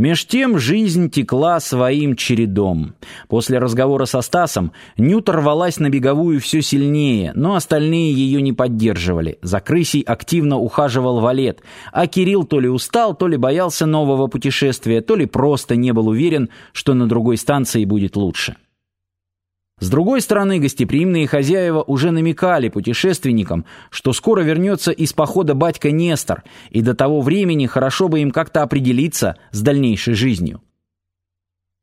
Меж тем жизнь текла своим чередом. После разговора со Стасом Нюта рвалась на беговую все сильнее, но остальные ее не поддерживали. За крысей активно ухаживал Валет, а Кирилл то ли устал, то ли боялся нового путешествия, то ли просто не был уверен, что на другой станции будет лучше. С другой стороны, гостеприимные хозяева уже намекали путешественникам, что скоро вернется из похода батька Нестор, и до того времени хорошо бы им как-то определиться с дальнейшей жизнью.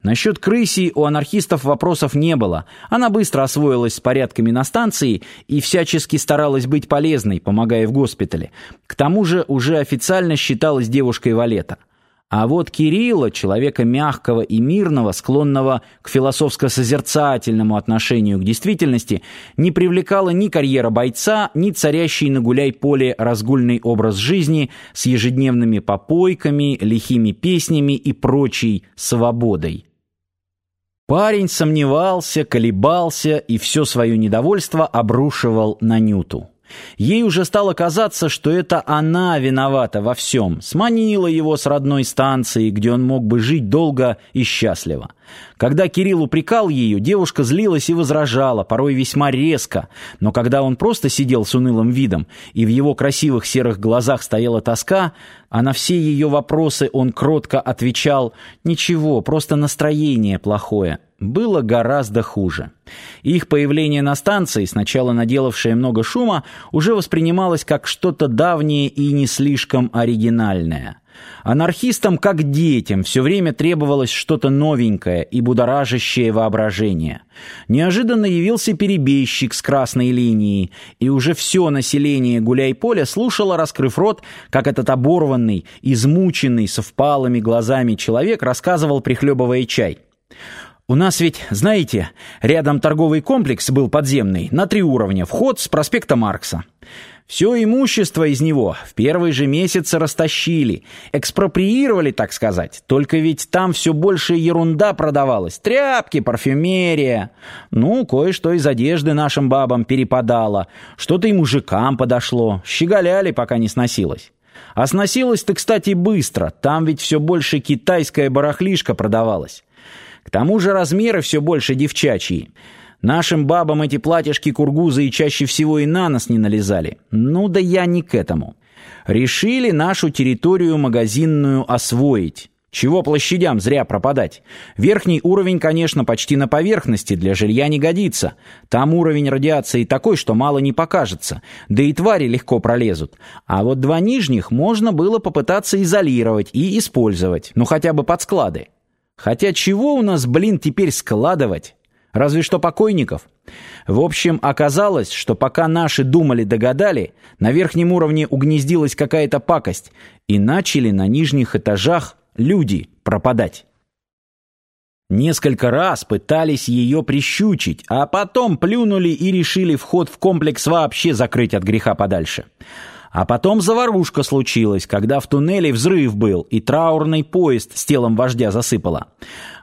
Насчет крыси у анархистов вопросов не было. Она быстро освоилась с порядками на станции и всячески старалась быть полезной, помогая в госпитале. К тому же уже официально считалась девушкой Валета. А вот Кирилла, человека мягкого и мирного, склонного к философско-созерцательному отношению к действительности, не привлекала ни карьера бойца, ни царящий на гуляй-поле разгульный образ жизни с ежедневными попойками, лихими песнями и прочей свободой. Парень сомневался, колебался и все свое недовольство обрушивал на Нюту. Ей уже стало казаться, что это она виновата во всем, сманила его с родной станции, где он мог бы жить долго и счастливо. Когда Кирилл упрекал ее, девушка злилась и возражала, порой весьма резко, но когда он просто сидел с унылым видом, и в его красивых серых глазах стояла тоска, а на все ее вопросы он кротко отвечал «Ничего, просто настроение плохое», было гораздо хуже. Их появление на станции, сначала наделавшее много шума, уже воспринималось как что-то давнее и не слишком оригинальное. Анархистам, как детям, все время требовалось что-то новенькое и будоражащее воображение. Неожиданно явился перебежчик с красной линией, и уже все население Гуляй-Поля слушало, раскрыв рот, как этот оборванный, измученный, со впалыми глазами человек рассказывал, прихлебывая чай. У нас ведь, знаете, рядом торговый комплекс был подземный, на три уровня, вход с проспекта Маркса. Все имущество из него в первые же месяцы растащили, экспроприировали, так сказать. Только ведь там все больше ерунда продавалась. Тряпки, парфюмерия. Ну, кое-что из одежды нашим бабам перепадало. Что-то и мужикам подошло. Щеголяли, пока не сносилось. А сносилось-то, кстати, быстро. Там ведь все больше китайская барахлишка продавалась. К тому же размеры все больше девчачьи. Нашим бабам эти платьишки-кургузы и чаще всего и на нос не налезали. Ну да я не к этому. Решили нашу территорию магазинную освоить. Чего площадям зря пропадать? Верхний уровень, конечно, почти на поверхности, для жилья не годится. Там уровень радиации такой, что мало не покажется. Да и твари легко пролезут. А вот два нижних можно было попытаться изолировать и использовать. Ну хотя бы под склады. Хотя чего у нас, блин, теперь складывать? Разве что покойников. В общем, оказалось, что пока наши думали-догадали, на верхнем уровне угнездилась какая-то пакость, и начали на нижних этажах люди пропадать. Несколько раз пытались ее прищучить, а потом плюнули и решили вход в комплекс вообще закрыть от греха подальше. А потом заварушка случилась, когда в туннеле взрыв был, и траурный поезд с телом вождя засыпало.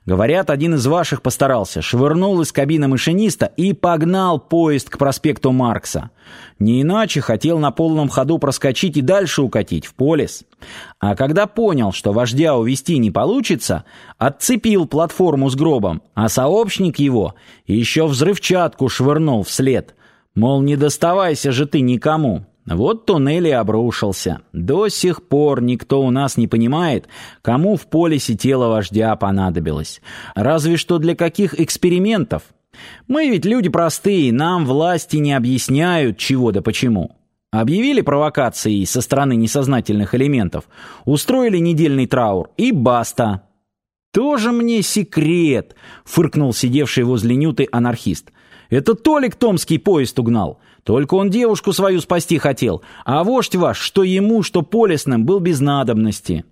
Говорят, один из ваших постарался, швырнул из кабины машиниста и погнал поезд к проспекту Маркса. Не иначе хотел на полном ходу проскочить и дальше укатить, в полис. А когда понял, что вождя увести не получится, отцепил платформу с гробом, а сообщник его еще взрывчатку швырнул вслед. Мол, не доставайся же ты никому. Вот туннель и обрушился. До сих пор никто у нас не понимает, кому в полисе тело вождя понадобилось. Разве что для каких экспериментов. Мы ведь люди простые, нам власти не объясняют, чего да почему. Объявили провокации со стороны несознательных элементов, устроили недельный траур и баста. «Тоже мне секрет», — фыркнул сидевший возле Нюты анархист. «Это Толик Томский поезд угнал». Только он девушку свою спасти хотел, а вождь ваш, что ему, что полисным, был без надобности».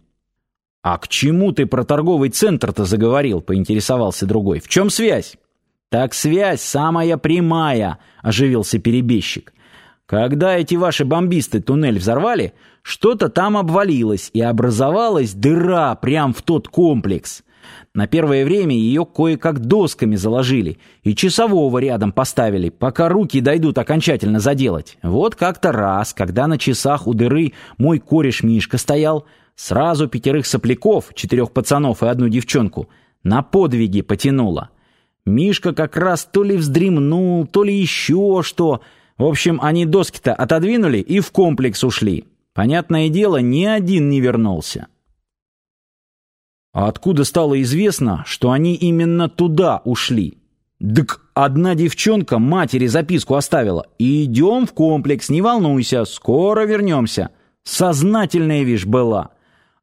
«А к чему ты про торговый центр-то заговорил?» — поинтересовался другой. «В чем связь?» «Так связь самая прямая», — оживился перебежчик. «Когда эти ваши бомбисты туннель взорвали, что-то там обвалилось, и образовалась дыра прямо в тот комплекс. На первое время ее кое-как досками заложили и часового рядом поставили, пока руки дойдут окончательно заделать. Вот как-то раз, когда на часах у дыры мой кореш Мишка стоял, Сразу пятерых сопляков, четырех пацанов и одну девчонку, на подвиги потянуло. Мишка как раз то ли вздремнул, то ли еще что. В общем, они доски-то отодвинули и в комплекс ушли. Понятное дело, ни один не вернулся. А откуда стало известно, что они именно туда ушли? Дык, одна девчонка матери записку оставила. «Идем в комплекс, не волнуйся, скоро вернемся». Сознательная, вишь, была.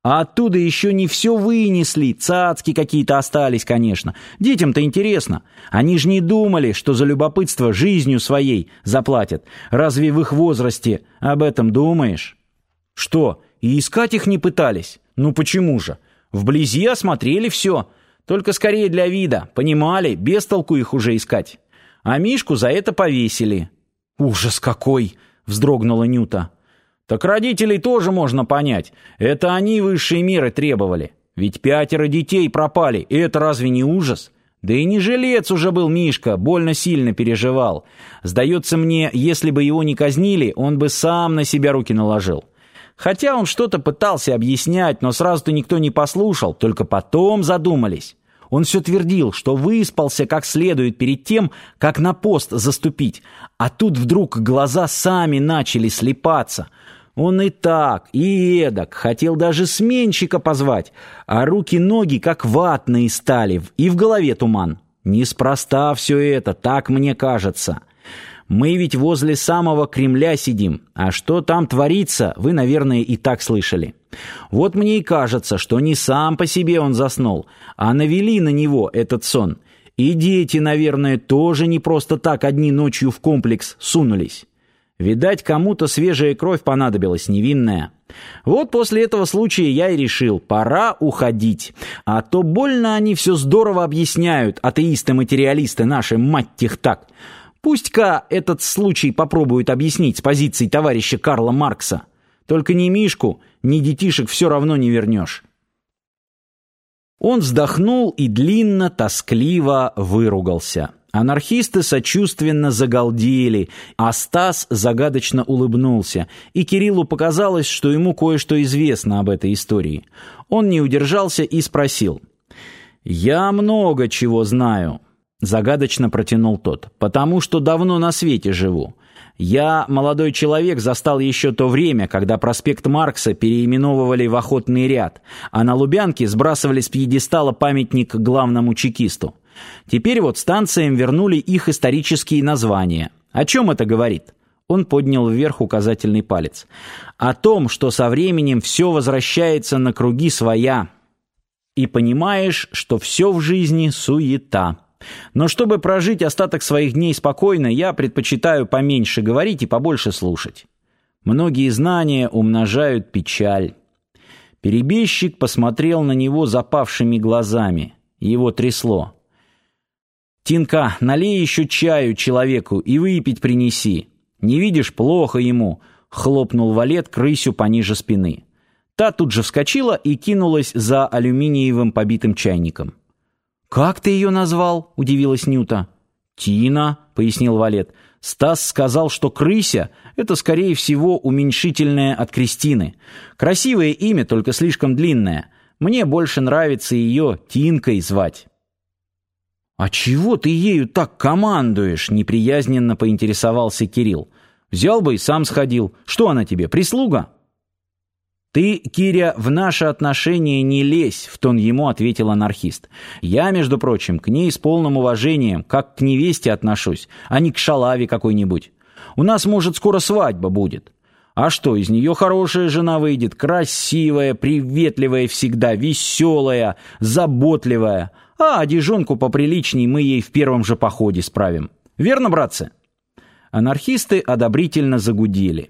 А оттуда еще не все вынесли, цацки какие-то остались, конечно. Детям-то интересно. Они же не думали, что за любопытство жизнью своей заплатят. Разве в их возрасте об этом думаешь? Что, и искать их не пытались? Ну почему же? Вблизи осмотрели все. Только скорее для вида. Понимали, без толку их уже искать. А Мишку за это повесили. «Ужас какой!» — вздрогнула Нюта. «Так родителей тоже можно понять. Это они высшие меры требовали. Ведь пятеро детей пропали, и это разве не ужас?» Да и не жилец уже был Мишка, больно сильно переживал. Сдается мне, если бы его не казнили, он бы сам на себя руки наложил. Хотя он что-то пытался объяснять, но сразу-то никто не послушал, только потом задумались. Он все твердил, что выспался как следует перед тем, как на пост заступить, а тут вдруг глаза сами начали слепаться. Он и так, и эдак, хотел даже сменщика позвать, а руки-ноги как ватные стали, и в голове туман. Неспроста все это, так мне кажется. Мы ведь возле самого Кремля сидим, а что там творится, вы, наверное, и так слышали. Вот мне и кажется, что не сам по себе он заснул, а навели на него этот сон. И дети, наверное, тоже не просто так одни ночью в комплекс сунулись. Видать, кому-то свежая кровь понадобилась, невинная. Вот после этого случая я и решил, пора уходить. А то больно они все здорово объясняют, атеисты-материалисты наши, мать их так. Пусть-ка этот случай попробует объяснить с позиции товарища Карла Маркса. Только ни Мишку, ни детишек все равно не вернешь. Он вздохнул и длинно, тоскливо выругался. Анархисты сочувственно загалдели, а Стас загадочно улыбнулся, и Кириллу показалось, что ему кое-что известно об этой истории. Он не удержался и спросил. «Я много чего знаю. Загадочно протянул тот. «Потому что давно на свете живу. Я, молодой человек, застал еще то время, когда проспект Маркса переименовывали в охотный ряд, а на Лубянке сбрасывали с пьедестала памятник главному чекисту. Теперь вот станциям вернули их исторические названия. О чем это говорит?» Он поднял вверх указательный палец. «О том, что со временем все возвращается на круги своя. И понимаешь, что все в жизни суета». Но чтобы прожить остаток своих дней спокойно, я предпочитаю поменьше говорить и побольше слушать. Многие знания умножают печаль. Перебежчик посмотрел на него запавшими глазами. Его трясло. «Тинка, налей еще чаю человеку и выпить принеси. Не видишь, плохо ему», — хлопнул валет крысю пониже спины. Та тут же вскочила и кинулась за алюминиевым побитым чайником. «Как ты ее назвал?» — удивилась Нюта. «Тина», — пояснил Валет. «Стас сказал, что крыся — это, скорее всего, уменьшительное от Кристины. Красивое имя, только слишком длинное. Мне больше нравится ее Тинкой звать». «А чего ты ею так командуешь?» — неприязненно поинтересовался Кирилл. «Взял бы и сам сходил. Что она тебе, прислуга?» «Ты, Киря, в наши отношения не лезь», — в тон ему ответил анархист. «Я, между прочим, к ней с полным уважением, как к невесте отношусь, а не к шалаве какой-нибудь. У нас, может, скоро свадьба будет. А что, из нее хорошая жена выйдет, красивая, приветливая всегда, веселая, заботливая. А одежонку поприличней мы ей в первом же походе справим. Верно, братцы?» Анархисты одобрительно загудели.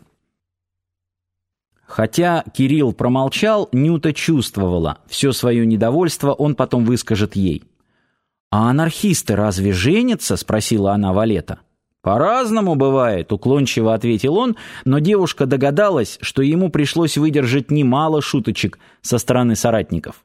Хотя Кирилл промолчал, Нюта чувствовала, все свое недовольство он потом выскажет ей. «А анархисты разве женятся?» — спросила она Валета. «По-разному бывает», — уклончиво ответил он, но девушка догадалась, что ему пришлось выдержать немало шуточек со стороны соратников.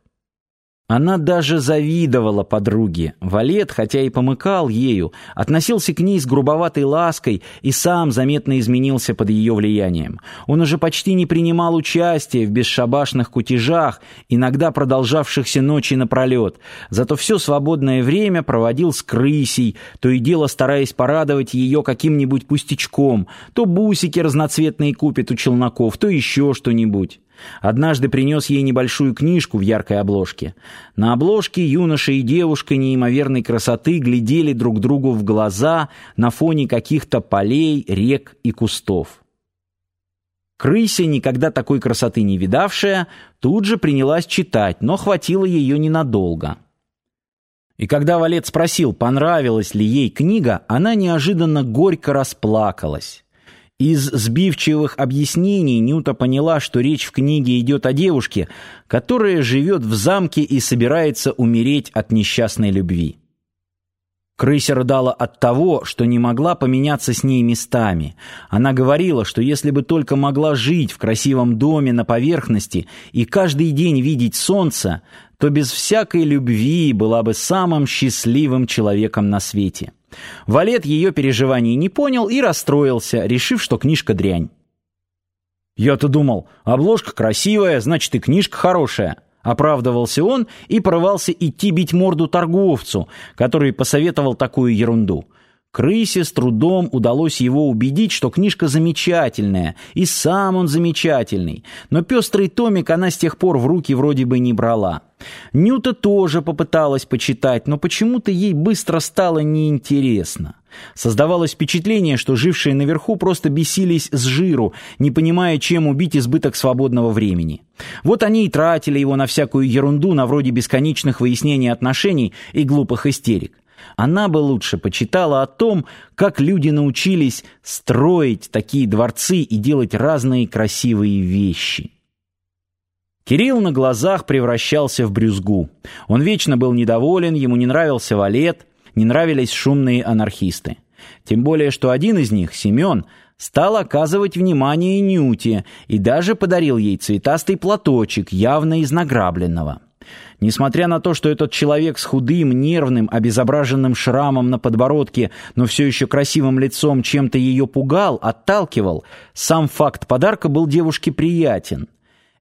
Она даже завидовала подруге. Валет, хотя и помыкал ею, относился к ней с грубоватой лаской и сам заметно изменился под ее влиянием. Он уже почти не принимал участия в бесшабашных кутежах, иногда продолжавшихся ночи напролет, зато все свободное время проводил с крысей, то и дело стараясь порадовать ее каким-нибудь пустячком, то бусики разноцветные купит у челноков, то еще что-нибудь. Однажды принес ей небольшую книжку в яркой обложке. На обложке юноша и девушка неимоверной красоты глядели друг другу в глаза на фоне каких-то полей, рек и кустов. Крыся, никогда такой красоты не видавшая, тут же принялась читать, но хватило ее ненадолго. И когда Валет спросил, понравилась ли ей книга, она неожиданно горько расплакалась. Из сбивчивых объяснений Нюта поняла, что речь в книге идет о девушке, которая живет в замке и собирается умереть от несчастной любви. Крыся рыдала от того, что не могла поменяться с ней местами. Она говорила, что если бы только могла жить в красивом доме на поверхности и каждый день видеть солнце, то без всякой любви была бы самым счастливым человеком на свете. Валет ее переживаний не понял и расстроился, решив, что книжка дрянь. «Я-то думал, обложка красивая, значит и книжка хорошая», — оправдывался он и порывался идти бить морду торговцу, который посоветовал такую ерунду. Крысе с трудом удалось его убедить, что книжка замечательная, и сам он замечательный, но пестрый томик она с тех пор в руки вроде бы не брала. Нюта тоже попыталась почитать, но почему-то ей быстро стало неинтересно. Создавалось впечатление, что жившие наверху просто бесились с жиру, не понимая, чем убить избыток свободного времени. Вот они и тратили его на всякую ерунду, на вроде бесконечных выяснений отношений и глупых истерик. Она бы лучше почитала о том, как люди научились строить такие дворцы и делать разные красивые вещи. Кирилл на глазах превращался в брюзгу. Он вечно был недоволен, ему не нравился валет, не нравились шумные анархисты. Тем более, что один из них, Семен, стал оказывать внимание Нюте и даже подарил ей цветастый платочек, явно из награбленного. Несмотря на то, что этот человек с худым, нервным, обезображенным шрамом на подбородке, но все еще красивым лицом чем-то ее пугал, отталкивал, сам факт подарка был девушке приятен.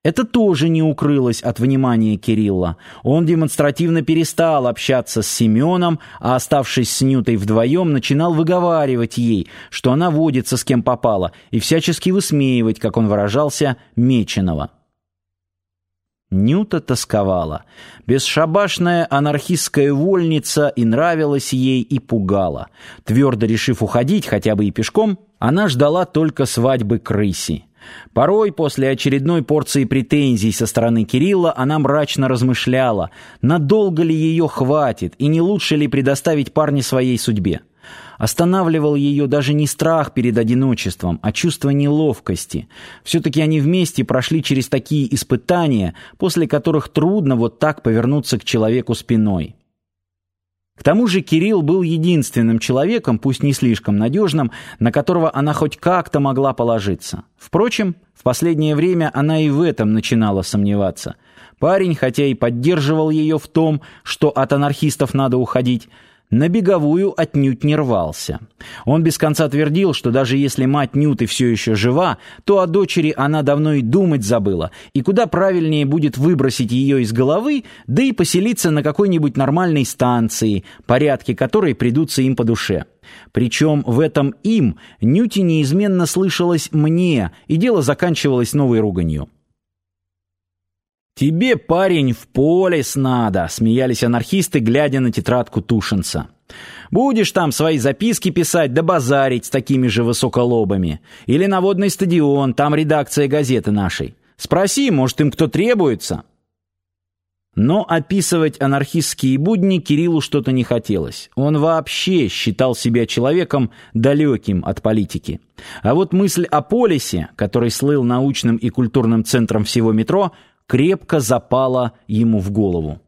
Это тоже не укрылось от внимания Кирилла. Он демонстративно перестал общаться с Семеном, а оставшись с Нютой вдвоем, начинал выговаривать ей, что она водится с кем попало, и всячески высмеивать, как он выражался, Меченого. Нюта тосковала. Бесшабашная анархистская вольница и нравилась ей, и пугала. Твердо решив уходить, хотя бы и пешком, она ждала только свадьбы крыси. Порой после очередной порции претензий со стороны Кирилла она мрачно размышляла, надолго ли ее хватит и не лучше ли предоставить парня своей судьбе. Останавливал ее даже не страх перед одиночеством, а чувство неловкости. Все-таки они вместе прошли через такие испытания, после которых трудно вот так повернуться к человеку спиной. К тому же Кирилл был единственным человеком, пусть не слишком надежным, на которого она хоть как-то могла положиться. Впрочем, в последнее время она и в этом начинала сомневаться. Парень, хотя и поддерживал ее в том, что от анархистов надо уходить, на беговую отнюдь не рвался. Он без конца твердил, что даже если мать Нюты все еще жива, то о дочери она давно и думать забыла, и куда правильнее будет выбросить ее из головы, да и поселиться на какой-нибудь нормальной станции, порядки которой придутся им по душе. Причем в этом «им» Нюте неизменно слышалось «мне», и дело заканчивалось новой руганью. «Тебе, парень, в полис надо», — смеялись анархисты, глядя на тетрадку Тушинца. «Будешь там свои записки писать да базарить с такими же высоколобами. Или на водный стадион, там редакция газеты нашей. Спроси, может, им кто требуется». Но описывать анархистские будни Кириллу что-то не хотелось. Он вообще считал себя человеком далеким от политики. А вот мысль о полисе, который слыл научным и культурным центром всего метро, крепко запала ему в голову.